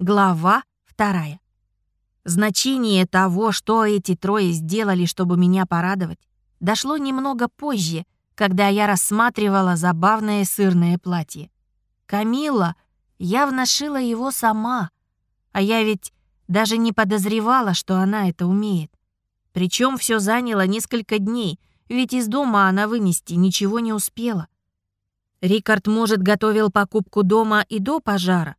Глава вторая. Значение того, что эти трое сделали, чтобы меня порадовать, дошло немного позже, когда я рассматривала забавное сырное платье. Камила явно шила его сама, а я ведь даже не подозревала, что она это умеет. Причем все заняло несколько дней, ведь из дома она вынести ничего не успела. Рикард, может, готовил покупку дома и до пожара,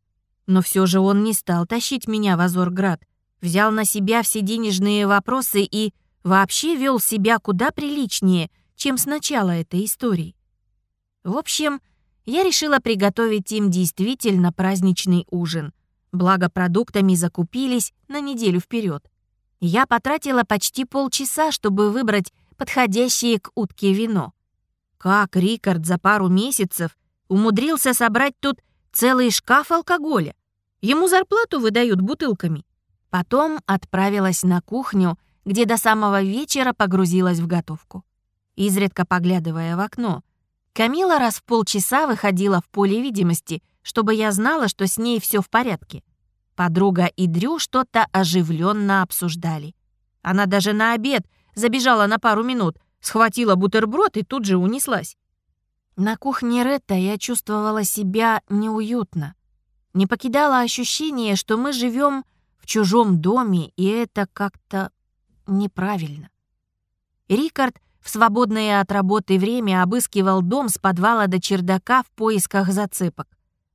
но все же он не стал тащить меня в Азорград, взял на себя все денежные вопросы и вообще вел себя куда приличнее, чем с начала этой истории. В общем, я решила приготовить им действительно праздничный ужин. Благо продуктами закупились на неделю вперед. Я потратила почти полчаса, чтобы выбрать подходящее к утке вино. Как Рикард за пару месяцев умудрился собрать тут целый шкаф алкоголя? Ему зарплату выдают бутылками. Потом отправилась на кухню, где до самого вечера погрузилась в готовку. Изредка поглядывая в окно, Камила раз в полчаса выходила в поле видимости, чтобы я знала, что с ней все в порядке. Подруга и Дрю что-то оживленно обсуждали. Она даже на обед забежала на пару минут, схватила бутерброд и тут же унеслась. На кухне Ретта я чувствовала себя неуютно. Не покидало ощущение, что мы живем в чужом доме, и это как-то неправильно. Рикард в свободное от работы время обыскивал дом с подвала до чердака в поисках зацепок.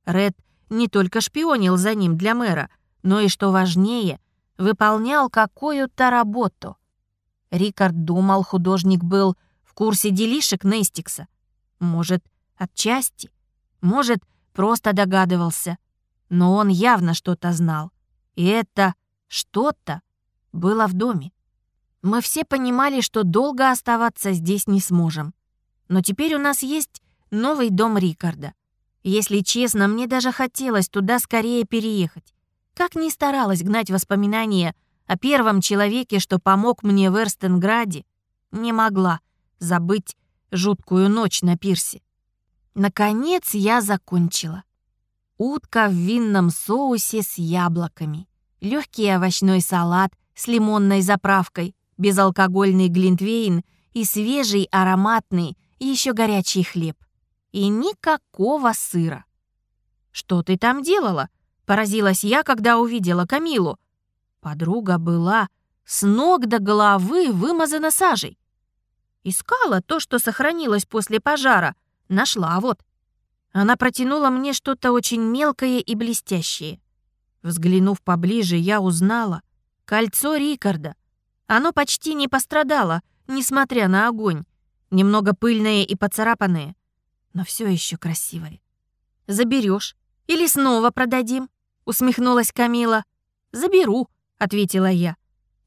Ред не только шпионил за ним для мэра, но и, что важнее, выполнял какую-то работу. Рикард думал, художник был в курсе делишек Нестикса. Может, отчасти, может, просто догадывался но он явно что-то знал. И это что-то было в доме. Мы все понимали, что долго оставаться здесь не сможем. Но теперь у нас есть новый дом Рикарда. Если честно, мне даже хотелось туда скорее переехать. Как ни старалась гнать воспоминания о первом человеке, что помог мне в Эрстенграде, не могла забыть жуткую ночь на пирсе. Наконец я закончила. Утка в винном соусе с яблоками, легкий овощной салат с лимонной заправкой, безалкогольный глинтвейн и свежий ароматный еще горячий хлеб. И никакого сыра. «Что ты там делала?» — поразилась я, когда увидела Камилу. Подруга была с ног до головы вымазана сажей. Искала то, что сохранилось после пожара. Нашла вот. Она протянула мне что-то очень мелкое и блестящее. Взглянув поближе, я узнала кольцо Рикарда. Оно почти не пострадало, несмотря на огонь. Немного пыльное и поцарапанное, но все еще красивое. Заберешь или снова продадим? усмехнулась Камила. Заберу, ответила я.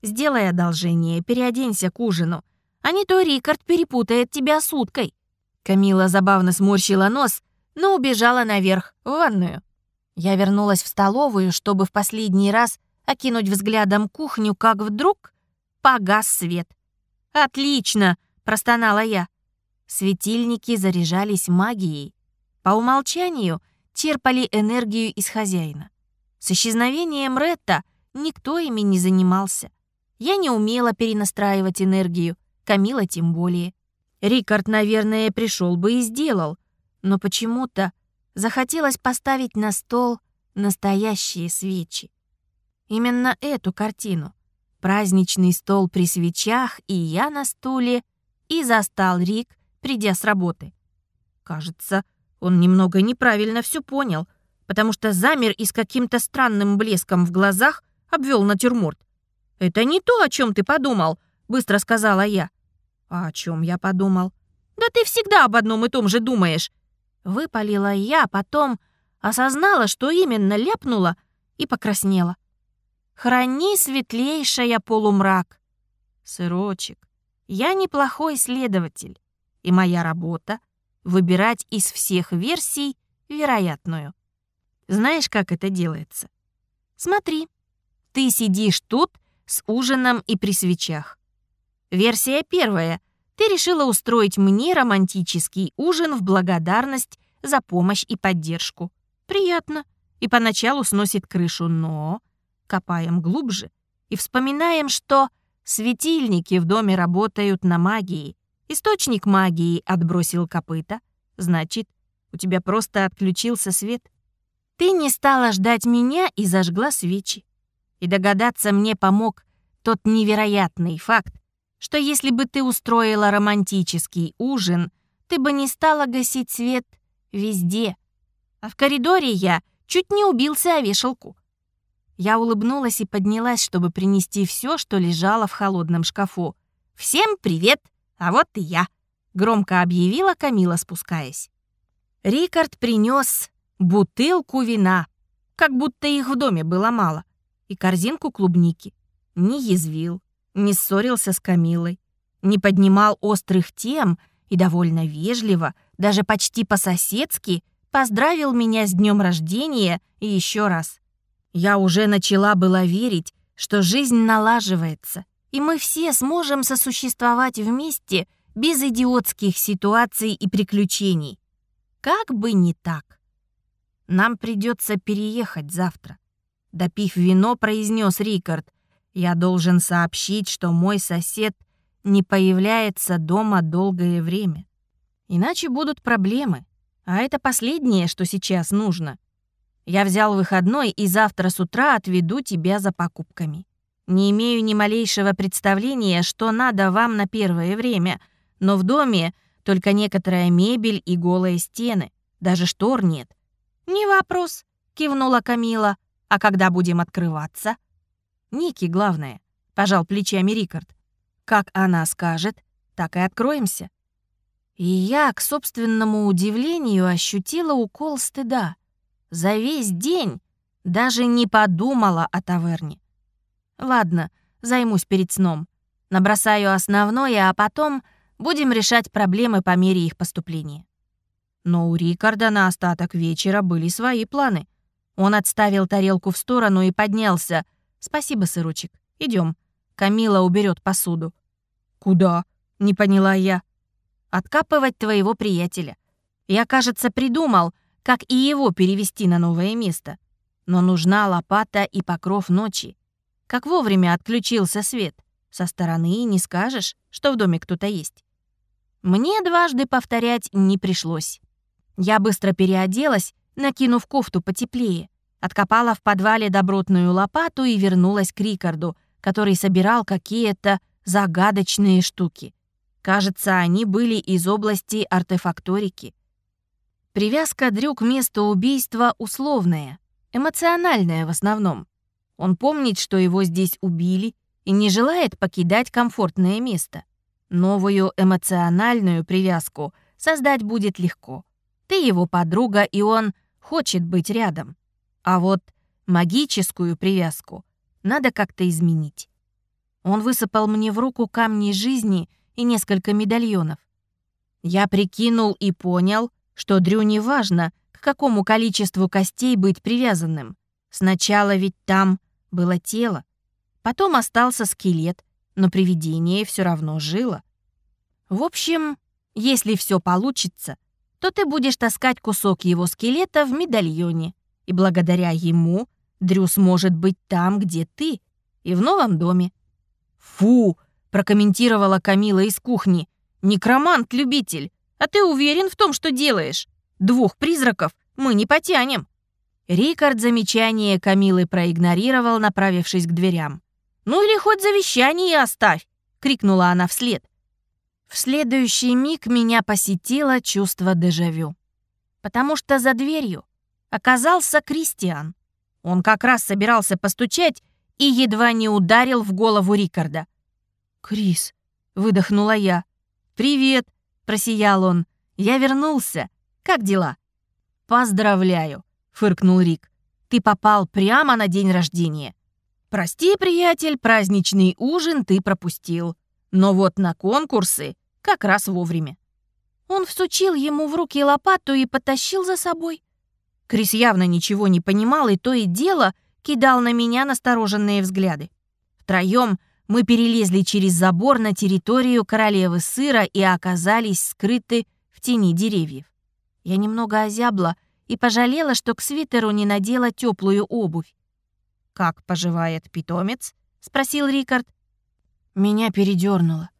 Сделай одолжение, переоденься к ужину, а не то Рикард перепутает тебя с уткой. Камила забавно сморщила нос, но убежала наверх, в ванную. Я вернулась в столовую, чтобы в последний раз окинуть взглядом кухню, как вдруг погас свет. «Отлично!» — простонала я. Светильники заряжались магией. По умолчанию черпали энергию из хозяина. С исчезновением Ретта никто ими не занимался. Я не умела перенастраивать энергию, Камила тем более. Рикард, наверное, пришел бы и сделал — но почему-то захотелось поставить на стол настоящие свечи. Именно эту картину. Праздничный стол при свечах, и я на стуле, и застал Рик, придя с работы. Кажется, он немного неправильно все понял, потому что замер и с каким-то странным блеском в глазах обвел натюрморт. «Это не то, о чем ты подумал», — быстро сказала я. «А о чем я подумал?» «Да ты всегда об одном и том же думаешь», Выпалила я, потом осознала, что именно ляпнула и покраснела. «Храни светлейшая полумрак». «Сырочек, я неплохой следователь, и моя работа — выбирать из всех версий вероятную. Знаешь, как это делается? Смотри, ты сидишь тут с ужином и при свечах. Версия первая — ты решила устроить мне романтический ужин в благодарность за помощь и поддержку. Приятно. и поначалу сносит крышу, но копаем глубже и вспоминаем, что светильники в доме работают на магии. Источник магии отбросил копыта, значит, у тебя просто отключился свет. Ты не стала ждать меня и зажгла свечи. И догадаться мне помог тот невероятный факт, что если бы ты устроила романтический ужин, ты бы не стала гасить свет везде. А в коридоре я чуть не убился о вешалку. Я улыбнулась и поднялась, чтобы принести все, что лежало в холодном шкафу. «Всем привет! А вот и я!» — громко объявила Камила, спускаясь. Рикард принес бутылку вина, как будто их в доме было мало, и корзинку клубники. Не язвил, не ссорился с Камилой, не поднимал острых тем и довольно вежливо, даже почти по-соседски, поздравил меня с днем рождения и еще раз. Я уже начала было верить, что жизнь налаживается, и мы все сможем сосуществовать вместе без идиотских ситуаций и приключений. Как бы не так. Нам придется переехать завтра. Допив вино, произнес Рикард. Я должен сообщить, что мой сосед не появляется дома долгое время. Иначе будут проблемы. А это последнее, что сейчас нужно. Я взял выходной и завтра с утра отведу тебя за покупками. Не имею ни малейшего представления, что надо вам на первое время, но в доме только некоторая мебель и голые стены. Даже штор нет. «Не вопрос», — кивнула Камила. «А когда будем открываться?» «Ники, главное», — пожал плечами Рикард. «Как она скажет, так и откроемся». И я, к собственному удивлению, ощутила укол стыда. За весь день даже не подумала о таверне. Ладно, займусь перед сном. Набросаю основное, а потом будем решать проблемы по мере их поступления. Но у Рикарда на остаток вечера были свои планы. Он отставил тарелку в сторону и поднялся. «Спасибо, сырочек. Идем. Камила уберет посуду». «Куда?» — не поняла я. «Откапывать твоего приятеля. Я, кажется, придумал, как и его перевести на новое место. Но нужна лопата и покров ночи. Как вовремя отключился свет. Со стороны не скажешь, что в доме кто-то есть. Мне дважды повторять не пришлось. Я быстро переоделась, накинув кофту потеплее, откопала в подвале добротную лопату и вернулась к Рикарду, который собирал какие-то загадочные штуки. Кажется, они были из области артефакторики. Привязка Дрю к месту убийства условная, эмоциональная в основном. Он помнит, что его здесь убили, и не желает покидать комфортное место. Новую эмоциональную привязку создать будет легко. Ты его подруга, и он хочет быть рядом. А вот магическую привязку надо как-то изменить. Он высыпал мне в руку камни жизни и несколько медальонов. Я прикинул и понял, что Дрю не важно, к какому количеству костей быть привязанным. Сначала ведь там было тело, потом остался скелет, но привидение все равно жило. В общем, если все получится, то ты будешь таскать кусок его скелета в медальоне, и благодаря ему Дрю сможет быть там, где ты, и в новом доме. «Фу!» — прокомментировала Камила из кухни. «Некромант-любитель. А ты уверен в том, что делаешь? Двух призраков мы не потянем». Рикард замечание Камилы проигнорировал, направившись к дверям. «Ну или хоть завещание оставь!» — крикнула она вслед. В следующий миг меня посетило чувство дежавю. Потому что за дверью оказался Кристиан. Он как раз собирался постучать и едва не ударил в голову Рикарда. «Крис», — выдохнула я. «Привет», просиял он. «Я вернулся. Как дела?» «Поздравляю», — фыркнул Рик. «Ты попал прямо на день рождения. Прости, приятель, праздничный ужин ты пропустил. Но вот на конкурсы как раз вовремя». Он всучил ему в руки лопату и потащил за собой. Крис явно ничего не понимал и то и дело кидал на меня настороженные взгляды. Втроем мы перелезли через забор на территорию королевы сыра и оказались скрыты в тени деревьев. Я немного озябла и пожалела, что к свитеру не надела теплую обувь. «Как поживает питомец?» — спросил Рикард. Меня передернуло.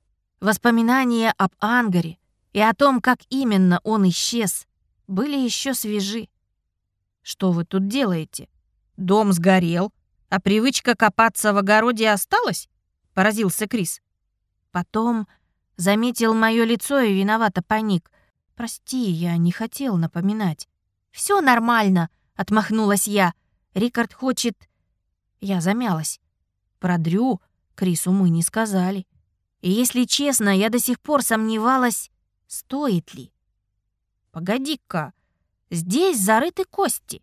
Воспоминания об Ангаре и о том, как именно он исчез, были еще свежи. «Что вы тут делаете? Дом сгорел, а привычка копаться в огороде осталась?» — поразился Крис. Потом заметил мое лицо и виновато паник. «Прости, я не хотел напоминать». Все нормально», — отмахнулась я. «Рикард хочет...» Я замялась. Про Дрю Крису мы не сказали. И если честно, я до сих пор сомневалась, стоит ли. «Погоди-ка, здесь зарыты кости».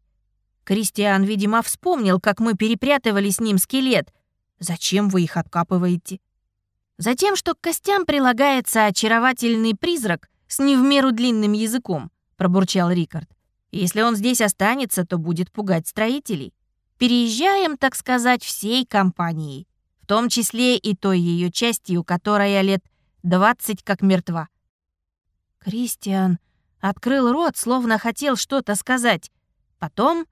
Кристиан, видимо, вспомнил, как мы перепрятывали с ним скелет. «Зачем вы их откапываете?» Затем, что к костям прилагается очаровательный призрак с не в меру длинным языком, пробурчал Рикард. Если он здесь останется, то будет пугать строителей. Переезжаем, так сказать, всей компанией, в том числе и той ее частью, которая лет двадцать как мертва. Кристиан открыл рот, словно хотел что-то сказать, потом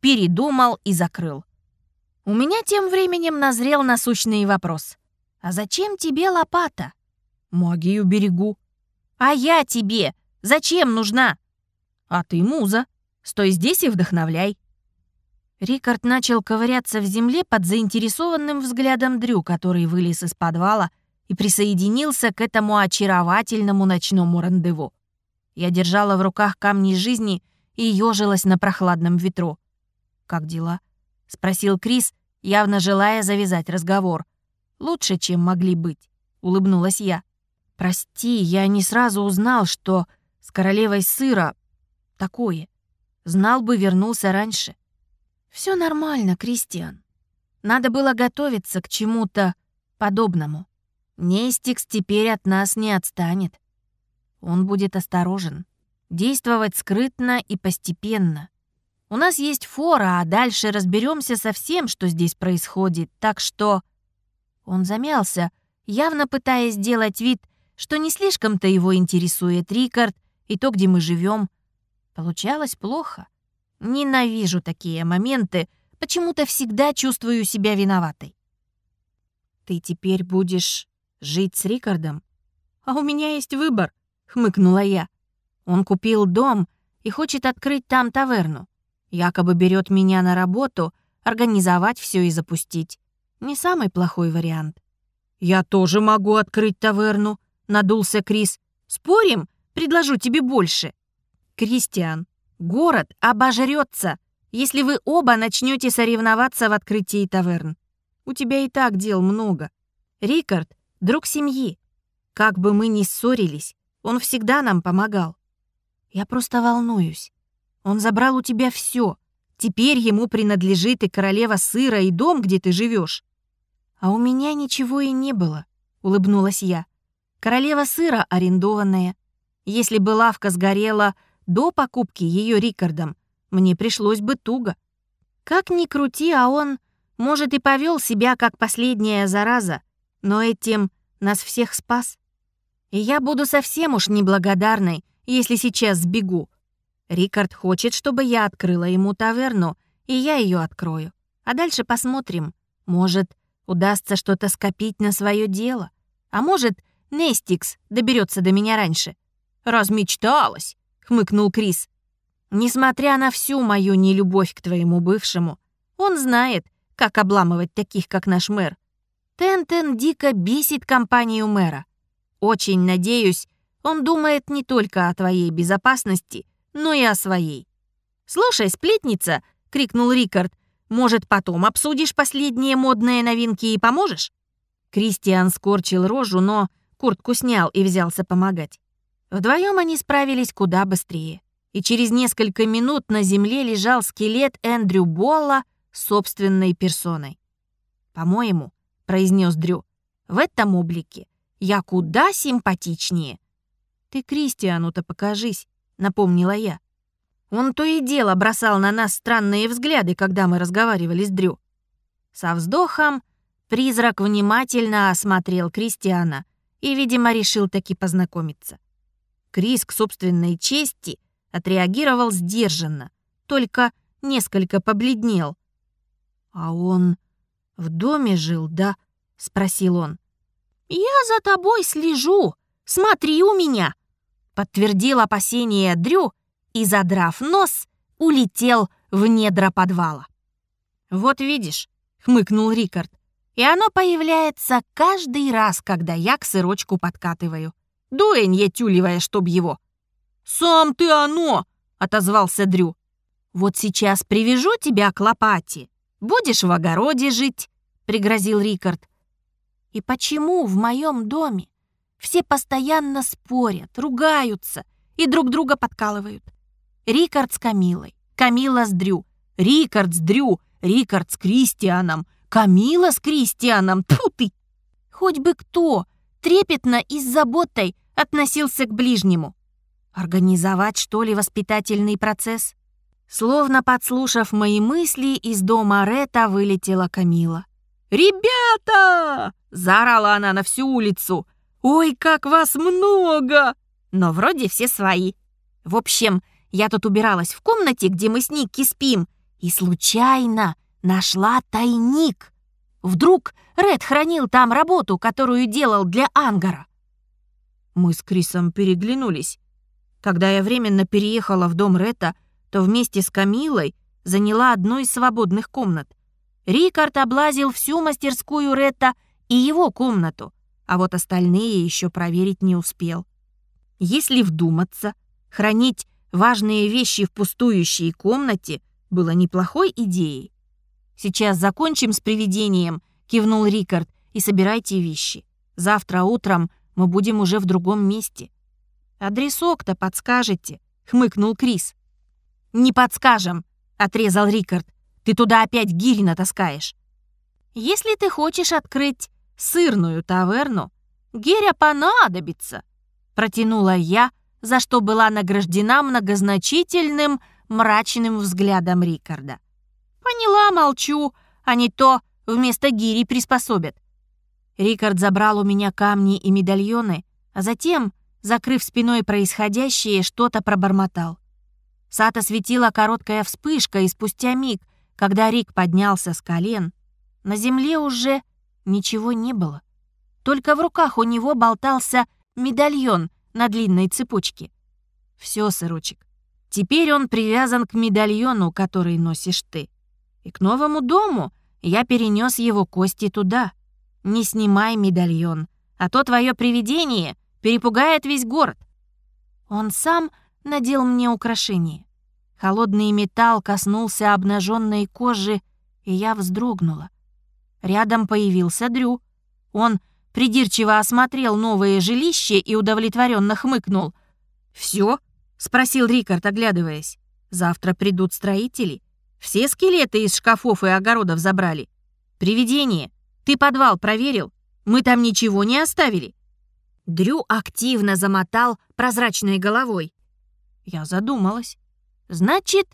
передумал и закрыл. У меня тем временем назрел насущный вопрос. «А зачем тебе лопата?» «Магию берегу». «А я тебе зачем нужна?» «А ты муза. Стой здесь и вдохновляй». Рикард начал ковыряться в земле под заинтересованным взглядом Дрю, который вылез из подвала и присоединился к этому очаровательному ночному рандеву. Я держала в руках камни жизни и ежилась на прохладном ветру. «Как дела?» — спросил Крис, явно желая завязать разговор. «Лучше, чем могли быть», — улыбнулась я. «Прости, я не сразу узнал, что с королевой сыра такое. Знал бы, вернулся раньше». Все нормально, Кристиан. Надо было готовиться к чему-то подобному. Нестикс теперь от нас не отстанет. Он будет осторожен, действовать скрытно и постепенно. У нас есть фора, а дальше разберемся со всем, что здесь происходит, так что... Он замялся, явно пытаясь сделать вид, что не слишком-то его интересует Рикард и то, где мы живем. Получалось плохо. Ненавижу такие моменты, почему-то всегда чувствую себя виноватой. Ты теперь будешь жить с Рикардом? А у меня есть выбор, хмыкнула я. Он купил дом и хочет открыть там таверну. Якобы берет меня на работу, организовать все и запустить. Не самый плохой вариант. «Я тоже могу открыть таверну», — надулся Крис. «Спорим? Предложу тебе больше». «Кристиан, город обожрется, если вы оба начнете соревноваться в открытии таверн. У тебя и так дел много. Рикард — друг семьи. Как бы мы ни ссорились, он всегда нам помогал. Я просто волнуюсь. Он забрал у тебя все. Теперь ему принадлежит и королева сыра, и дом, где ты живешь. «А у меня ничего и не было», — улыбнулась я. «Королева сыра арендованная. Если бы лавка сгорела до покупки ее Рикардом, мне пришлось бы туго. Как ни крути, а он, может, и повел себя как последняя зараза, но этим нас всех спас. Я буду совсем уж неблагодарной, если сейчас сбегу. Рикард хочет, чтобы я открыла ему таверну, и я ее открою. А дальше посмотрим. Может, Удастся что-то скопить на свое дело. А может, Нестикс доберется до меня раньше. «Размечталась», — хмыкнул Крис. «Несмотря на всю мою нелюбовь к твоему бывшему, он знает, как обламывать таких, как наш мэр. Тентен дико бесит компанию мэра. Очень надеюсь, он думает не только о твоей безопасности, но и о своей». «Слушай, сплетница!» — крикнул Рикард. Может, потом обсудишь последние модные новинки и поможешь?» Кристиан скорчил рожу, но куртку снял и взялся помогать. Вдвоем они справились куда быстрее. И через несколько минут на земле лежал скелет Эндрю Болла собственной персоной. «По-моему», — произнес Дрю, — «в этом облике я куда симпатичнее». «Ты Кристиану-то покажись», — напомнила я. Он то и дело бросал на нас странные взгляды, когда мы разговаривали с Дрю. Со вздохом призрак внимательно осмотрел Кристиана и, видимо, решил таки познакомиться. Крис к собственной чести отреагировал сдержанно, только несколько побледнел. «А он в доме жил, да?» — спросил он. «Я за тобой слежу. Смотри у меня!» — подтвердил опасение Дрю и, задрав нос, улетел в недра подвала. «Вот видишь», — хмыкнул Рикард, «и оно появляется каждый раз, когда я к сырочку подкатываю. Дуэнье тюлевая, чтоб его». «Сам ты оно!» — отозвался Дрю. «Вот сейчас привяжу тебя к лопате. Будешь в огороде жить», — пригрозил Рикард. «И почему в моем доме все постоянно спорят, ругаются и друг друга подкалывают? Рикард с Камилой, Камила с Дрю, Рикард с Дрю, Рикард с Кристианом, Камила с Кристианом. Тьфу ты! Хоть бы кто трепетно и с заботой относился к ближнему. Организовать, что ли, воспитательный процесс? Словно подслушав мои мысли, из дома Рета вылетела Камила. «Ребята!» — заорала она на всю улицу. «Ой, как вас много!» Но вроде все свои. В общем, я тут убиралась в комнате, где мы с Никки спим, и случайно нашла тайник. Вдруг Ред хранил там работу, которую делал для Ангара. Мы с Крисом переглянулись. Когда я временно переехала в дом Ретта, то вместе с Камилой заняла одну из свободных комнат. Рикард облазил всю мастерскую Ретта и его комнату, а вот остальные еще проверить не успел. Если вдуматься, хранить важные вещи в пустующей комнате было неплохой идеей. «Сейчас закончим с привидением», — кивнул Рикард, «и собирайте вещи. Завтра утром мы будем уже в другом месте». «Адресок-то подскажете?» — хмыкнул Крис. «Не подскажем», — отрезал Рикард. «Ты туда опять гири натаскаешь». «Если ты хочешь открыть сырную таверну, гиря понадобится», — протянула я, за что была награждена многозначительным, мрачным взглядом Рикарда. «Поняла, молчу, а не то вместо гири приспособят». Рикард забрал у меня камни и медальоны, а затем, закрыв спиной происходящее, что-то пробормотал. Сад осветила короткая вспышка, и спустя миг, когда Рик поднялся с колен, на земле уже ничего не было. Только в руках у него болтался медальон на длинной цепочке. Все, сырочек, теперь он привязан к медальону, который носишь ты. И к новому дому я перенес его кости туда. Не снимай медальон, а то твое привидение перепугает весь город. Он сам надел мне украшение. Холодный металл коснулся обнаженной кожи, и я вздрогнула. Рядом появился Дрю. Он придирчиво осмотрел новое жилище и удовлетворенно хмыкнул. «Все?» — спросил Рикард, оглядываясь. «Завтра придут строители. Все скелеты из шкафов и огородов забрали. Привидение, ты подвал проверил? Мы там ничего не оставили?» Дрю активно замотал прозрачной головой. Я задумалась. Значит,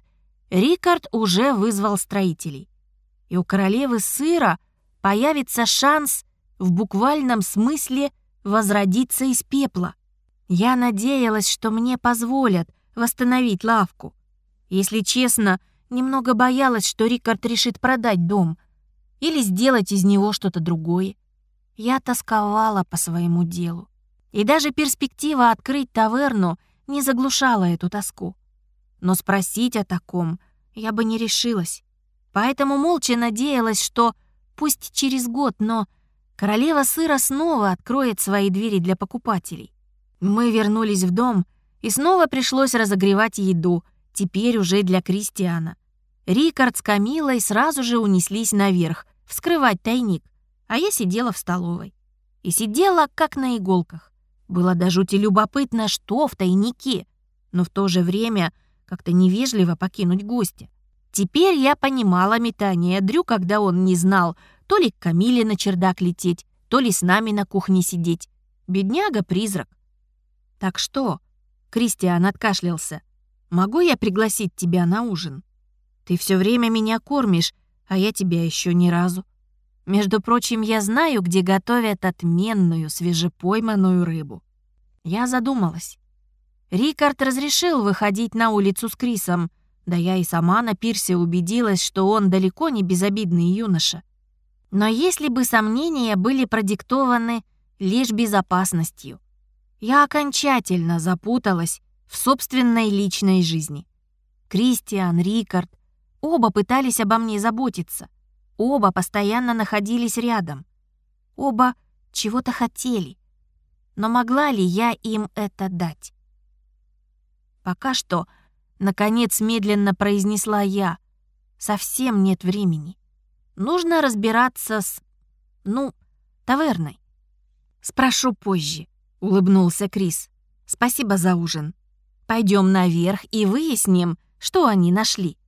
Рикард уже вызвал строителей. И у королевы сыра появится шанс в буквальном смысле возродиться из пепла. Я надеялась, что мне позволят восстановить лавку. Если честно, немного боялась, что Рикард решит продать дом или сделать из него что-то другое. Я тосковала по своему делу. И даже перспектива открыть таверну — не заглушала эту тоску. Но спросить о таком я бы не решилась. Поэтому молча надеялась, что пусть через год, но королева сыра снова откроет свои двери для покупателей. Мы вернулись в дом, и снова пришлось разогревать еду, теперь уже для Кристиана. Рикард с Камилой сразу же унеслись наверх, вскрывать тайник, а я сидела в столовой. И сидела, как на иголках. Было до жути любопытно, что в тайнике, но в то же время как-то невежливо покинуть гостя. Теперь я понимала метание Дрю, когда он не знал, то ли к Камиле на чердак лететь, то ли с нами на кухне сидеть. Бедняга-призрак. «Так что?» — Кристиан откашлялся. «Могу я пригласить тебя на ужин? Ты все время меня кормишь, а я тебя еще ни разу. Между прочим, я знаю, где готовят отменную свежепойманную рыбу. Я задумалась. Рикард разрешил выходить на улицу с Крисом, Да я и сама на пирсе убедилась, что он далеко не безобидный юноша. Но если бы сомнения были продиктованы лишь безопасностью, я окончательно запуталась в собственной личной жизни. Кристиан, Рикард, оба пытались обо мне заботиться. Оба постоянно находились рядом. Оба чего-то хотели. Но могла ли я им это дать? Пока что, наконец, медленно произнесла я. Совсем нет времени. Нужно разбираться с... ну, таверной. Спрошу позже, улыбнулся Крис. Спасибо за ужин. Пойдем наверх и выясним, что они нашли.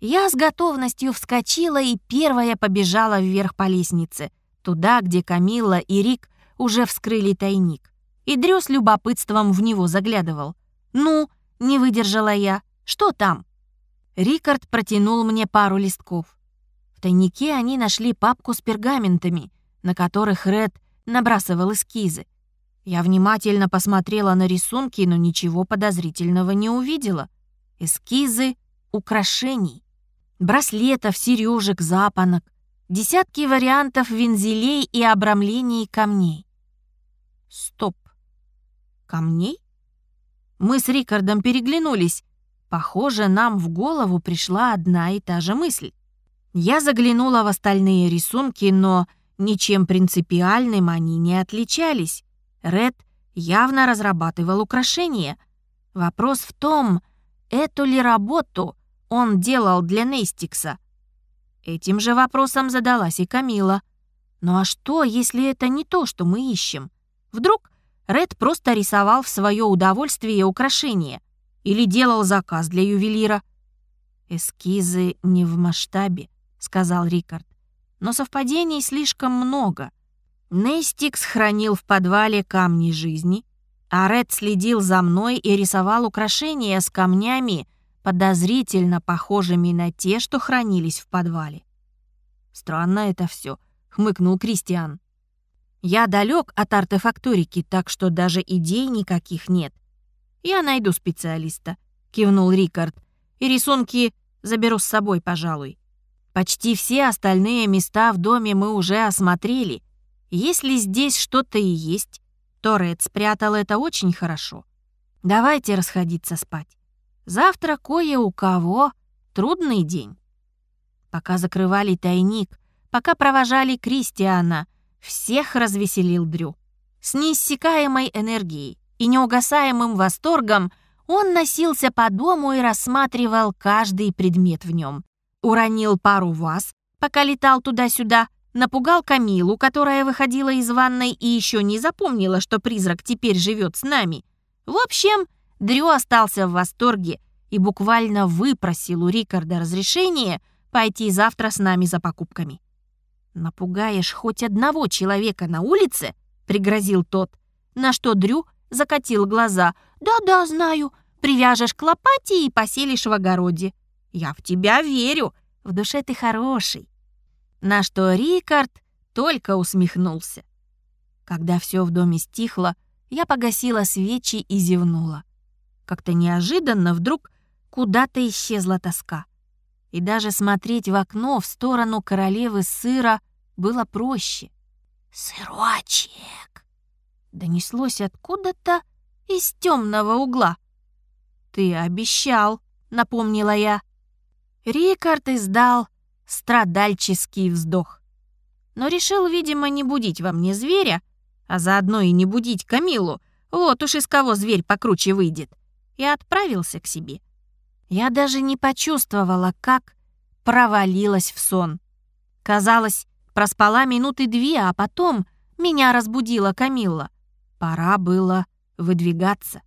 Я с готовностью вскочила и первая побежала вверх по лестнице, туда, где Камилла и Рик уже вскрыли тайник. И Дрю с любопытством в него заглядывал. «Ну, не выдержала я. Что там?» Рикард протянул мне пару листков. В тайнике они нашли папку с пергаментами, на которых Ред набрасывал эскизы. Я внимательно посмотрела на рисунки, но ничего подозрительного не увидела. Эскизы украшений. Браслетов, сережек, запонок. Десятки вариантов вензелей и обрамлений камней. Стоп. Камней? Мы с Рикардом переглянулись. Похоже, нам в голову пришла одна и та же мысль. Я заглянула в остальные рисунки, но ничем принципиальным они не отличались. Ред явно разрабатывал украшения. Вопрос в том, эту ли работу он делал для Нейстикса. Этим же вопросом задалась и Камила. Ну а что, если это не то, что мы ищем? Вдруг Ред просто рисовал в свое удовольствие украшения или делал заказ для ювелира? «Эскизы не в масштабе», — сказал Рикард. «Но совпадений слишком много. Нестикс хранил в подвале камни жизни, а Ред следил за мной и рисовал украшения с камнями, подозрительно похожими на те, что хранились в подвале. «Странно это все, хмыкнул Кристиан. «Я далек от артефакторики, так что даже идей никаких нет. Я найду специалиста», — кивнул Рикард. «И рисунки заберу с собой, пожалуй. Почти все остальные места в доме мы уже осмотрели, если здесь что-то и есть, то Ред спрятал это очень хорошо. Давайте расходиться спать. Завтра кое у кого трудный день. Пока закрывали тайник, пока провожали Кристиана, всех развеселил Дрю. С неиссякаемой энергией и неугасаемым восторгом он носился по дому и рассматривал каждый предмет в нем. Уронил пару ваз, пока летал туда-сюда, Напугал Камилу, которая выходила из ванной и еще не запомнила, что призрак теперь живет с нами. В общем, Дрю остался в восторге и буквально выпросил у Рикарда разрешение пойти завтра с нами за покупками. «Напугаешь хоть одного человека на улице?» — пригрозил тот, на что Дрю закатил глаза. «Да-да, знаю. Привяжешь к лопате и поселишь в огороде. Я в тебя верю. В душе ты хороший. На что Рикард только усмехнулся. Когда все в доме стихло, я погасила свечи и зевнула. Как-то неожиданно вдруг куда-то исчезла тоска. И даже смотреть в окно в сторону королевы сыра было проще. «Сырочек!» Донеслось откуда-то из темного угла. «Ты обещал», — напомнила я. Рикард издал страдальческий вздох. Но решил, видимо, не будить во мне зверя, а заодно и не будить Камилу, вот уж из кого зверь покруче выйдет, и отправился к себе. Я даже не почувствовала, как провалилась в сон. Казалось, проспала минуты две, а потом меня разбудила Камилла. Пора было выдвигаться.